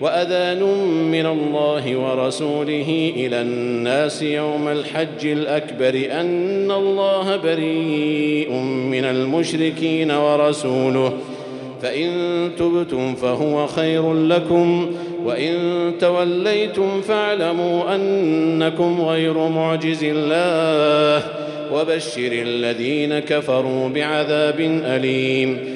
وأذان من الله ورسوله إلى الناس يوم الحج الأكبر أن الله بريء من المشركين ورسوله. فإن تبتم فهو خير لكم وإن توليتم فاعلموا أنكم غير معجز الله. وبشر الذين كفروا بعذاب أليم.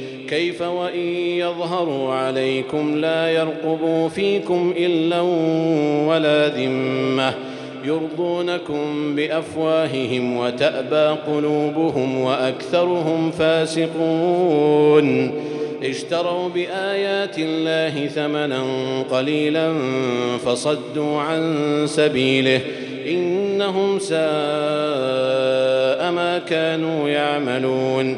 كيف وإن يظهروا عليكم لا يرقبوا فيكم إلا ولا ذمة يرضونكم بأفواههم وتأبى قلوبهم وأكثرهم فاسقون اشتروا بآيات الله ثمنا قليلا فصدوا عن سبيله إنهم ساء ما كانوا يعملون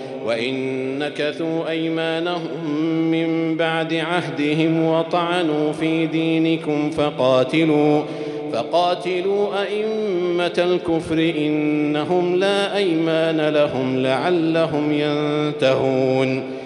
وان نكثوا ايمانهم من بعد عهدهم وطعنوا في دينكم فقاتلوا فقاتلوا ائمه الكفر انهم لا ايمان لهم لعلهم ينتهون.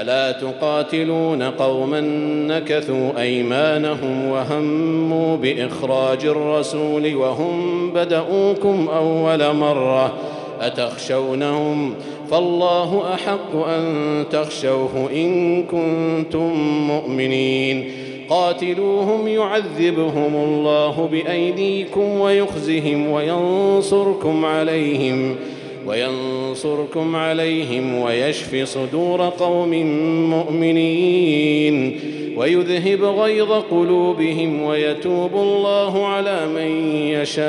الا تقاتلون قوما نكثوا ايمانهم وهموا باخراج الرسول وهم بدؤوكم اول مره اتخشونهم فالله أحق أن تخشوه إن كنتم مؤمنين. قاتلوهم يعذبهم الله بأيديكم ويخزهم وينصركم عليهم وينصركم عليهم ويشف صدور قوم مؤمنين. ويذهب غيظ قلوبهم ويتوب الله على من يشاء.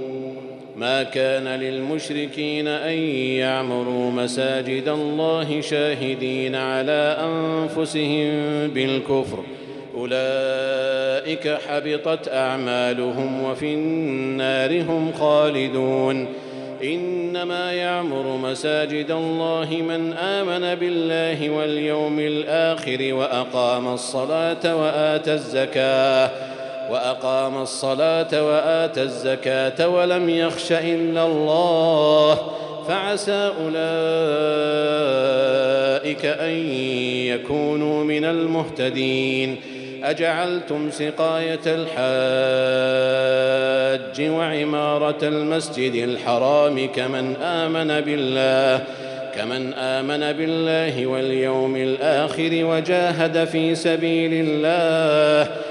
ما كان للمشركين أن يعمروا مساجد الله شاهدين على أنفسهم بالكفر. أولئك حبطت أعمالهم وفي النار هم خالدون. إنما يعمر مساجد الله من آمن بالله واليوم الآخر وأقام الصلاة وآتى الزكاة. وأقام الصلاة واتى الزكاة ولم يخش إلا الله. فعسى أولئك أن يكونوا من المهتدين. أجعلتم سقاية الحاج وعمارة المسجد الحرام كمن آمن بالله كمن آمن بالله واليوم الآخر وجاهد في سبيل الله.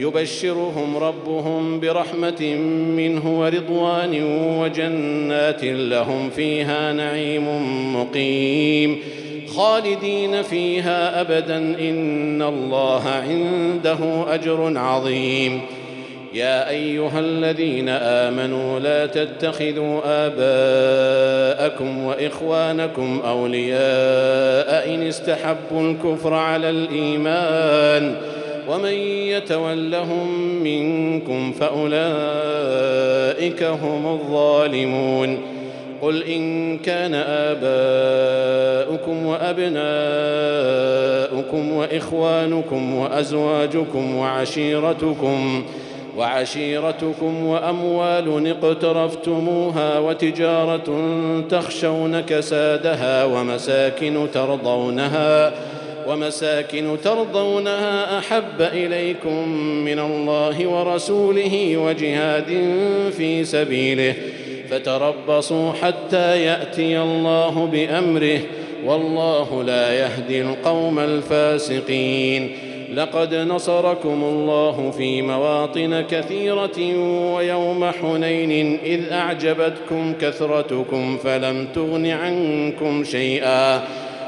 يبشرهم ربهم برحمة منه ورضوان وجنات لهم فيها نعيم مقيم. خالدين فيها أبدا إن الله عنده أجر عظيم. يا أيها الذين آمنوا لا تتخذوا آباءكم وإخوانكم أولياء إن استحبوا الكفر على الإيمان. ومن يتولهم منكم فأولئك هم الظالمون. قل إن كان آباؤكم وأبناؤكم وإخوانكم وأزواجكم وعشيرتكم وعشيرتكم وأموال اقترفتموها وتجارة تخشون كسادها ومساكن ترضونها ومساكن ترضونها أحب إليكم من الله ورسوله وجهاد في سبيله فتربصوا حتى يأتي الله بأمره والله لا يهدي القوم الفاسقين. لقد نصركم الله في مواطن كثيرة ويوم حنين إذ أعجبتكم كثرتكم فلم تغن عنكم شيئا.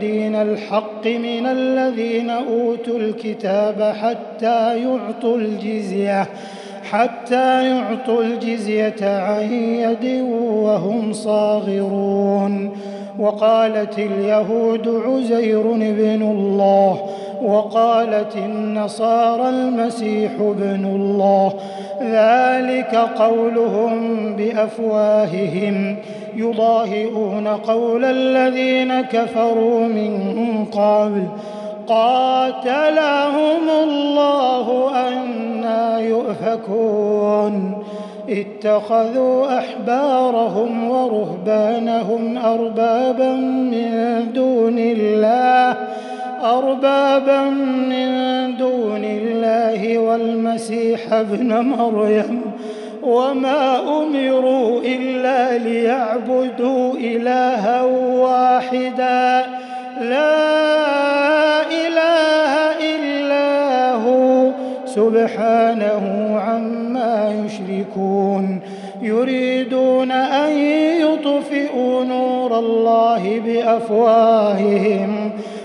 دين الحق من الذين أوتوا الكتاب حتى يعطوا الجزية حتى يعطوا الجزية عن يد وهم صاغرون. وقالت اليهود عزير بن الله وقالت النصارى المسيح ابن الله ذلك قولهم بأفواههم. يضاهئون قول الذين كفروا من قبل قاتلهم الله أنا يؤفكون. اتخذوا أحبارهم ورهبانهم أربابا من دون الله. أربابا من دون الله والمسيح ابن مريم وما أمروا إلا ليعبدوا إلها واحدا. لا إله إلا هو. سبحانه عما يشركون. يريدون أن يطفئوا نور الله بأفواههم.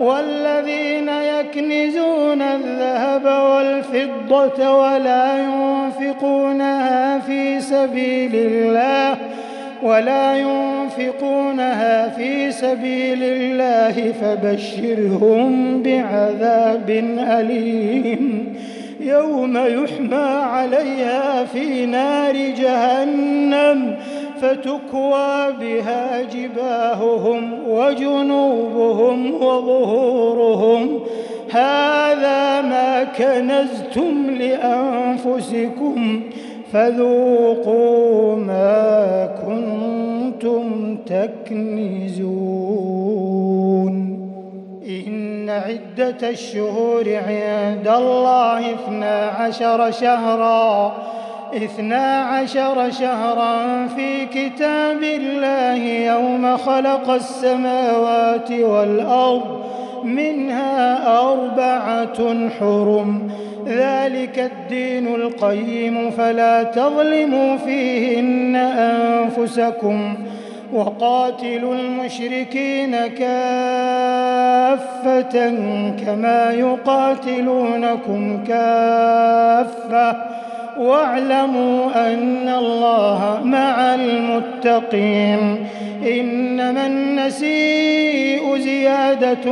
والذين يكنزون الذهب والفضة ولا ينفقونها في سبيل الله ولا ينفقونها في سبيل الله فبشرهم بعذاب أليم. يوم يحمى عليها في نار جهنم. فتكوى بها جباههم وجنوبهم وظهورهم. هذا ما كنزتم لأنفسكم فذوقوا ما كنتم تكنزون. إن عدة الشهور عند الله اثنا عشر شهرا. اثنا عشر شهرا في كتاب الله يوم خلق السماوات والأرض منها أربعة حرم. ذلك الدين القيم فلا تظلموا فيهن أنفسكم. وقاتلوا المشركين كافة كما يقاتلونكم كافة. واعلموا أن الله مع المتقين إنما النسيء زيادة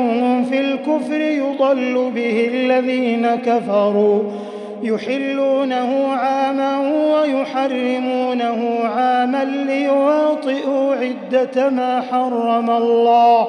في الكفر يضل به الذين كفروا يحلونه عاما ويحرمونه عاما ليواطئوا عدة ما حرم الله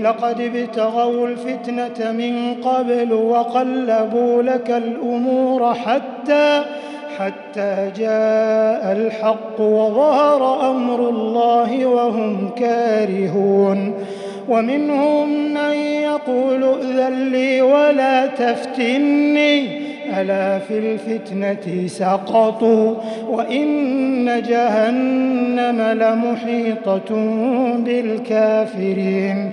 لقد ابتغوا الفتنة من قبل وقلبوا لك الأمور حتى حتى جاء الحق وظهر أمر الله وهم كارهون. ومنهم من يقول ائذن لي ولا تفتني ألا في الفتنة سقطوا وإن جهنم لمحيطة بالكافرين.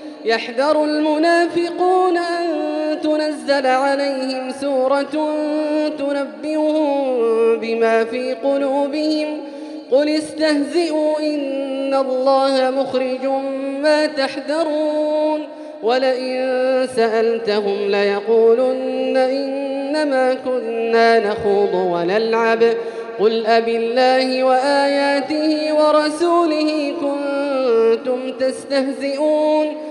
يحذر المنافقون أن تنزل عليهم سورة تنبئهم بما في قلوبهم. قل استهزئوا إن الله مخرج ما تحذرون. ولئن سألتهم ليقولن إنما كنا نخوض ونلعب. قل أب الله وآياته ورسوله كنتم تستهزئون.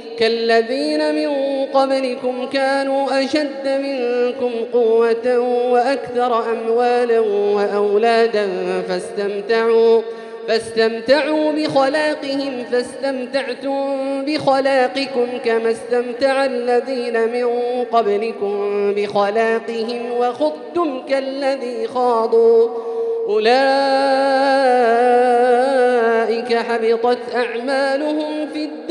كالذين من قبلكم كانوا أشد منكم قوة وأكثر أموالا وأولادا فاستمتعوا فاستمتعوا بخلاقهم فاستمتعتم بخلاقكم كما استمتع الذين من قبلكم بخلاقهم وخضتم كالذي خاضوا. أولئك حبطت أعمالهم في الدنيا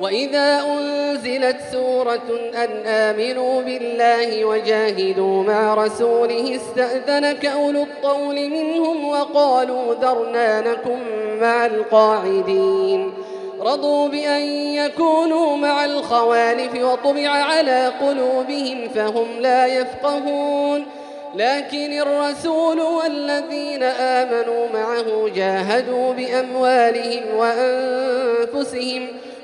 وإذا أنزلت سورة أن آمنوا بالله وجاهدوا مع رسوله استأذنك أولو الطول منهم وقالوا ذرنا نكن مع القاعدين رضوا بأن يكونوا مع الخوالف وطبع على قلوبهم فهم لا يفقهون لكن الرسول والذين آمنوا معه جاهدوا بأموالهم وأنفسهم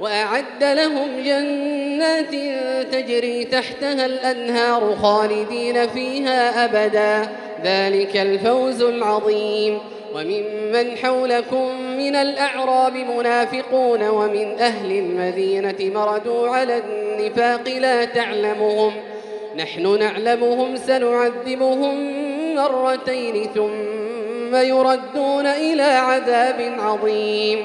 وأعد لهم جنات تجري تحتها الأنهار خالدين فيها أبدا. ذلك الفوز العظيم. وممن حولكم من الأعراب منافقون ومن أهل المدينة مردوا على النفاق لا تعلمهم. نحن نعلمهم سنعذبهم مرتين ثم يردون إلى عذاب عظيم.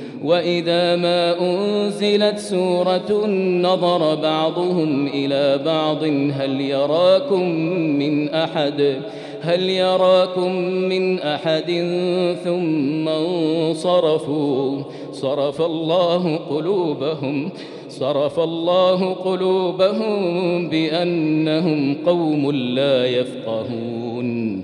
وإذا ما أنزلت سورة نظر بعضهم إلى بعض هل يراكم من أحد؟ هل يراكم من أحد؟ ثم انصرفوا. صرف الله قلوبهم صرف الله قلوبهم بأنهم قوم لا يفقهون.